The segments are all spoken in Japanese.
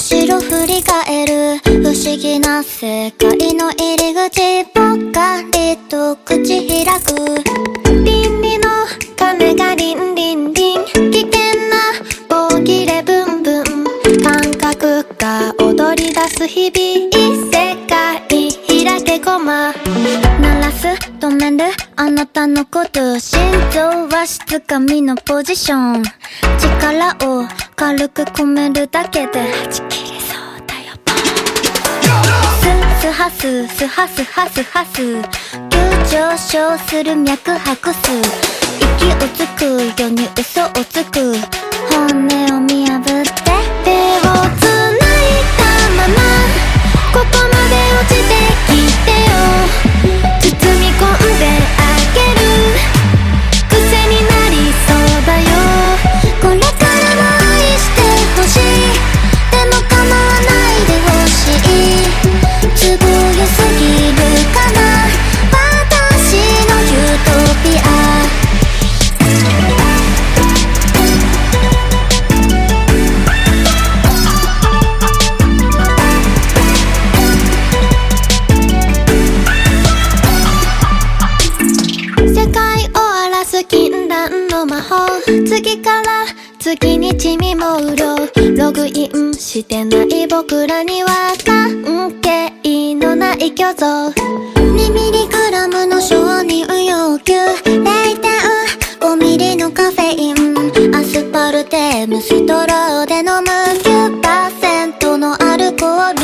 後ろ振り返る。不思議な世界の入り口ぽっかりと口開く。倫理の鐘がリンリンリン。危険な棒切れブンブン。感覚が踊り出す日々。なたのこと心臓は質紙のポジション。力を軽く込めるだけで。はち切れそうだよススハススハスハスハス。急上昇する脈拍数。息をつくように嘘をつく。本音から次に地味もうろログインしてない僕らには関係のない虚像。2mg の承認要求0.5ミリのカフェイン。アスパルテムストローで飲む9%のアルコール。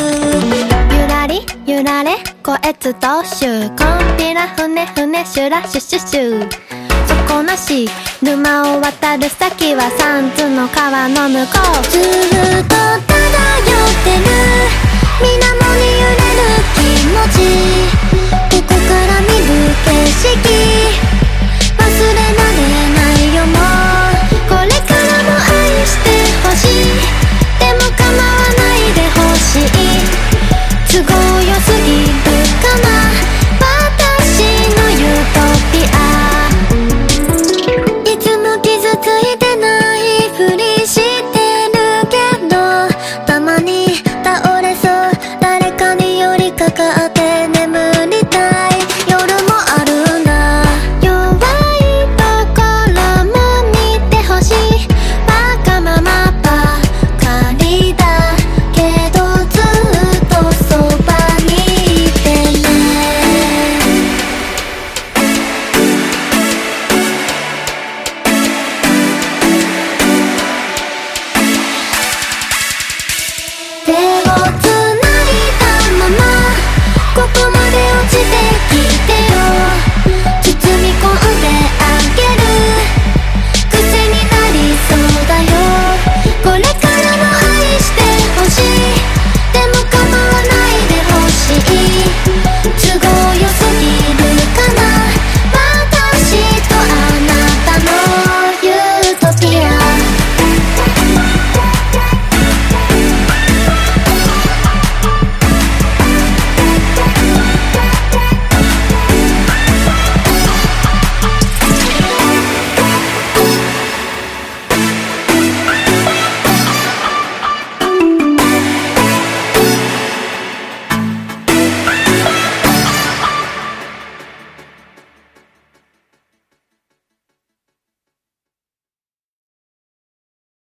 ゆらりゆられ。こえつとしゅコンピラふねふねシュラシュシュシュこなし。沼を渡る先は三途の川の向こう。ずっと漂ってる。水面に揺れる気持ち。ここから見るけ